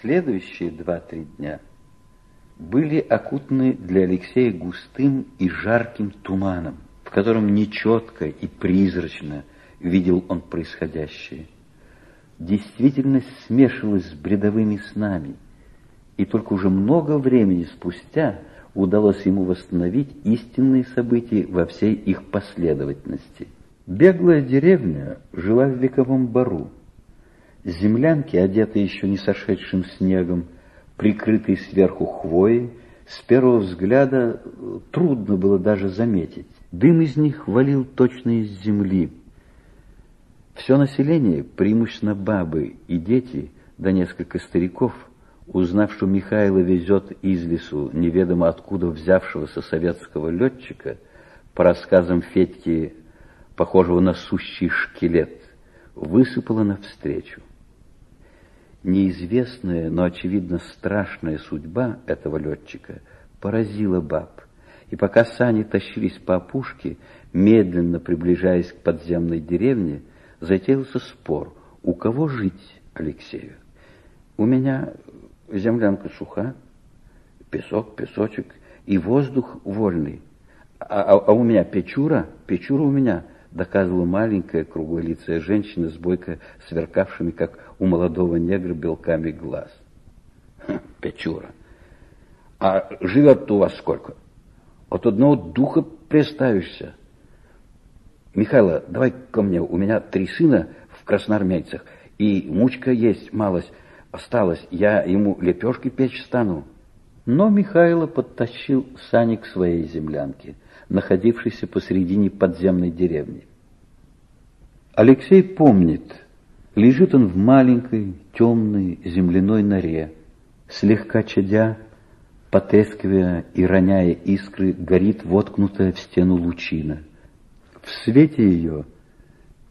Следующие два-три дня были окутаны для Алексея густым и жарким туманом, в котором нечетко и призрачно видел он происходящее. Действительность смешивалась с бредовыми снами, и только уже много времени спустя удалось ему восстановить истинные события во всей их последовательности. Беглая деревня жила в вековом бару, Землянки, одетые еще не сошедшим снегом, прикрытые сверху хвоей, с первого взгляда э, трудно было даже заметить. Дым из них валил точно из земли. Все население, преимущественно бабы и дети, да несколько стариков, узнав, что Михайло везет из лесу неведомо откуда взявшегося советского летчика, по рассказам Федьки, похожего на сущий шкелет, высыпала навстречу. Неизвестная, но, очевидно, страшная судьба этого летчика поразила баб. И пока сани тащились по опушке, медленно приближаясь к подземной деревне, затеялся спор, у кого жить Алексею. У меня землянка суха, песок, песочек и воздух вольный. А, а, а у меня печура, печура у меня – доказывала маленькая круглолицая женщина с бойко сверкавшими, как у молодого негра, белками глаз. Ха, Печура. А живет у вас сколько? От одного духа представишься. Михайло, давай ко мне, у меня три сына в красноармейцах, и мучка есть малость осталась, я ему лепешки печь стану. Но Михайло подтащил сани к своей землянке — находившейся посредине подземной деревни. Алексей помнит, лежит он в маленькой, темной земляной норе, слегка чадя, потрескивая и роняя искры, горит воткнутая в стену лучина. В свете ее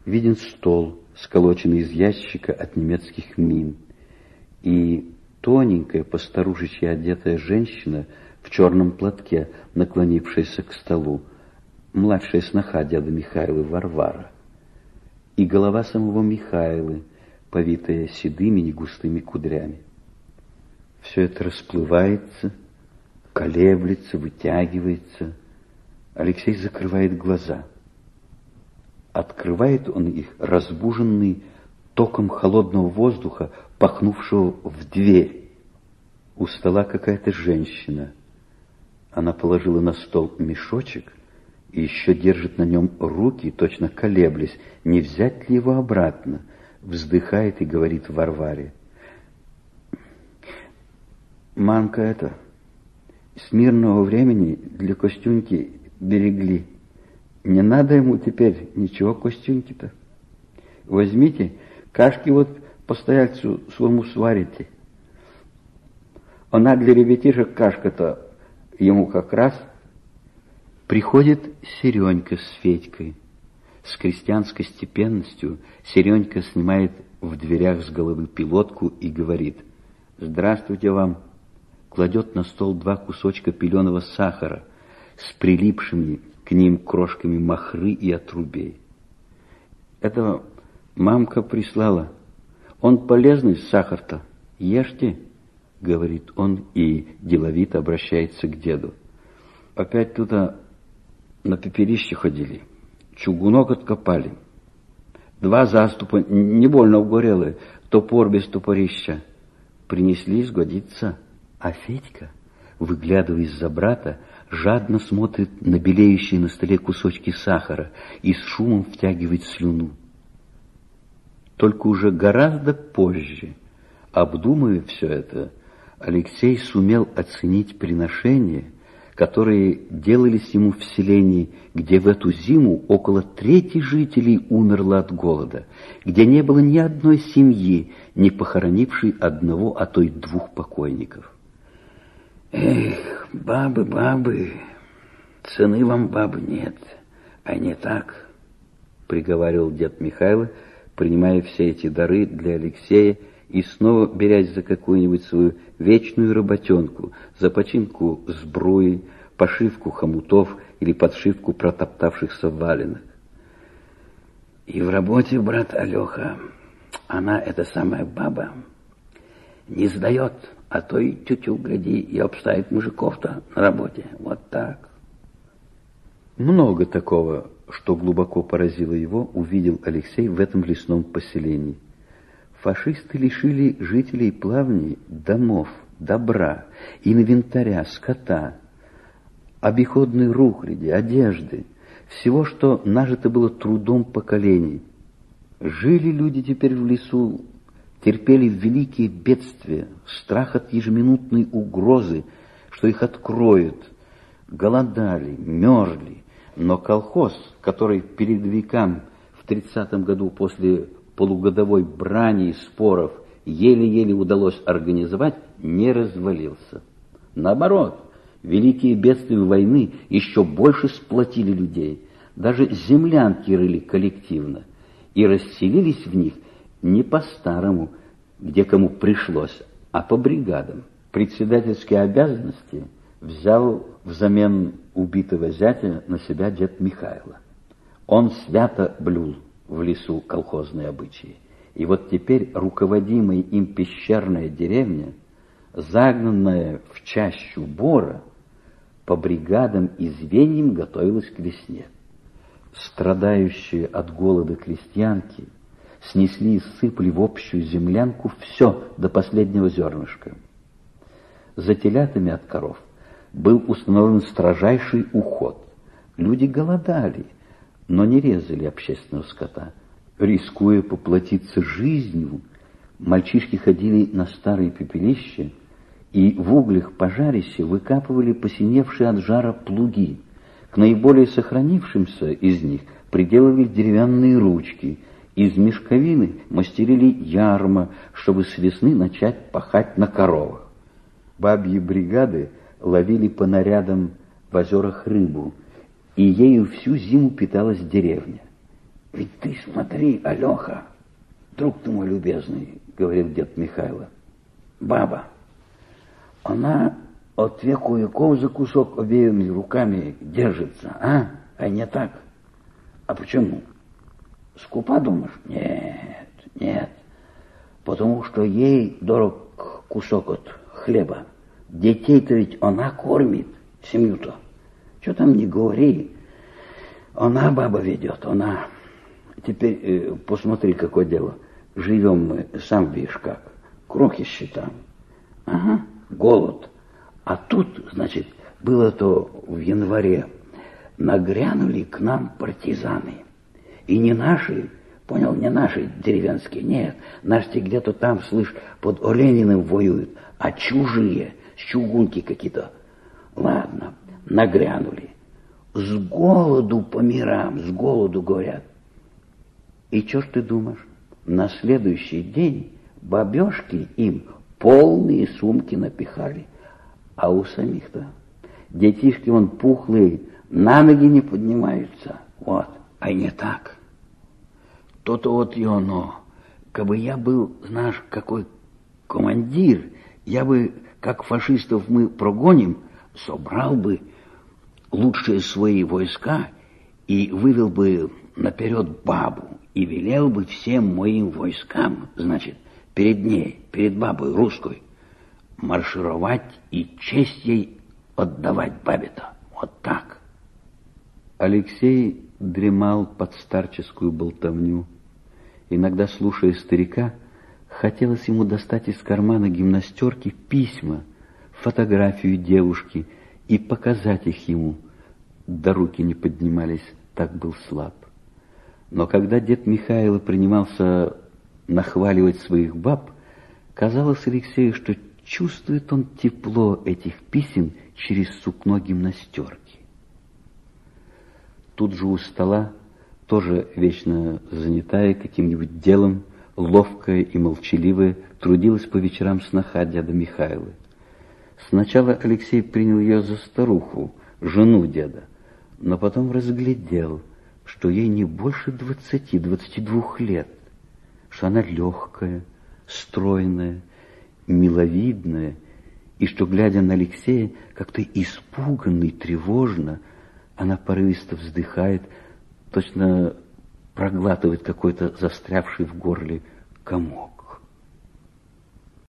виден стол, сколоченный из ящика от немецких мин, и тоненькая, постарушечья одетая женщина — в черном платке, наклонившаяся к столу, младшая сноха деда Михаила Варвара, и голова самого Михаила, повитая седыми негустыми кудрями. Все это расплывается, колеблется, вытягивается. Алексей закрывает глаза. Открывает он их, разбуженный током холодного воздуха, пахнувшего в дверь. У стола какая-то женщина — она положила на стол мешочек и еще держит на нем руки, точно колеблясь, не взять ли его обратно. Вздыхает и говорит Варваре. Манка это, с мирного времени для Костюньки берегли. Не надо ему теперь ничего Костюньки-то. Возьмите, кашки вот постояльцу своему сварите. Она для ребятишек кашка-то ему как раз приходит Серенька с Федькой. С крестьянской степенностью Серенька снимает в дверях с головы пилотку и говорит «Здравствуйте вам!» Кладет на стол два кусочка пеленого сахара с прилипшими к ним крошками махры и отрубей. Это мамка прислала. Он полезный, сахар-то. Ешьте. — говорит он и деловито обращается к деду. «Опять туда на пепелище ходили, чугунок откопали, два заступа, не больно угорелые, топор без топорища. Принесли, сгодится. А Федька, выглядывая из-за брата, жадно смотрит на белеющие на столе кусочки сахара и с шумом втягивает слюну. Только уже гораздо позже, обдумывая все это, Алексей сумел оценить приношения, которые делались ему в селении, где в эту зиму около трети жителей умерло от голода, где не было ни одной семьи, не похоронившей одного, а то и двух покойников. «Эх, бабы, бабы, цены вам, бабы, нет, а не так», — приговаривал дед Михайло, принимая все эти дары для Алексея, и снова берясь за какую-нибудь свою вечную работенку, за починку сбруи, пошивку хомутов или подшивку протоптавшихся валенок. И в работе, брат Алеха, она, эта самая баба, не сдает, а то и тютю, гляди, и обставит мужиков-то на работе. Вот так. Много такого, что глубоко поразило его, увидел Алексей в этом лесном поселении. Фашисты лишили жителей плавней домов, добра, инвентаря, скота, обиходной рухляди, одежды, всего, что нажито было трудом поколений. Жили люди теперь в лесу, терпели великие бедствия, страх от ежеминутной угрозы, что их откроют, голодали, мерзли, но колхоз, который передовикам в тридцатом году после полугодовой брани и споров еле-еле удалось организовать, не развалился. Наоборот, великие бедствия войны еще больше сплотили людей. Даже землянки рыли коллективно и расселились в них не по-старому, где кому пришлось, а по бригадам. Председательские обязанности взял взамен убитого зятя на себя дед Михайло. Он свято блюл в лесу колхозные обычаи. И вот теперь руководимая им пещерная деревня, загнанная в чащу бора, по бригадам и звеньям готовилась к весне. Страдающие от голода крестьянки снесли и сыпали в общую землянку все до последнего зернышка. За телятами от коров был установлен строжайший уход. Люди голодали, но не резали общественного скота. Рискуя поплатиться жизнью, мальчишки ходили на старые пепелища и в углях пожарища выкапывали посиневшие от жара плуги. К наиболее сохранившимся из них приделывали деревянные ручки, из мешковины мастерили ярма, чтобы с весны начать пахать на коровах. Бабьи бригады ловили по нарядам в озерах рыбу, и ею всю зиму питалась деревня. «Ведь ты смотри, Алеха, друг ты мой любезный», — говорил дед Михайло, — «баба, она от веку веков за кусок обеими руками держится, а? А не так. А почему? Скупа, думаешь? Нет, нет. Потому что ей дорог кусок от хлеба. Детей-то ведь она кормит, семью-то. Что там не говори. Она баба ведет, она. Теперь э, посмотри, какое дело. Живем мы, сам видишь как. Крохи считаем. Ага, голод. А тут, значит, было то в январе. Нагрянули к нам партизаны. И не наши, понял, не наши деревенские, нет. Наши где-то там, слышь, под Олениным воюют, а чужие – с чугунки какие-то. Ладно, нагрянули. С голоду по мирам, с голоду, говорят. И что ж ты думаешь? На следующий день бабешки им полные сумки напихали. А у самих-то детишки вон пухлые, на ноги не поднимаются. Вот, а не так. То-то вот и оно. Кабы я был, знаешь, какой командир, я бы как фашистов мы прогоним, собрал бы лучшие свои войска и вывел бы наперед бабу и велел бы всем моим войскам, значит, перед ней, перед бабой русской, маршировать и честь ей отдавать бабе-то. Вот так. Алексей дремал под старческую болтовню. Иногда, слушая старика, Хотелось ему достать из кармана гимнастерки письма, фотографию девушки и показать их ему. Да руки не поднимались, так был слаб. Но когда дед Михаил принимался нахваливать своих баб, казалось Алексею, что чувствует он тепло этих писем через сукно гимнастерки. Тут же у стола, тоже вечно занятая каким-нибудь делом, ловкая и молчаливая, трудилась по вечерам сноха дяда Михайлы. Сначала Алексей принял ее за старуху, жену деда, но потом разглядел, что ей не больше двадцати-двадцати двух лет, что она легкая, стройная, миловидная, и что, глядя на Алексея, как-то испуганно и тревожно, она порывисто вздыхает, точно проглатывает какой-то застрявший в горле комок.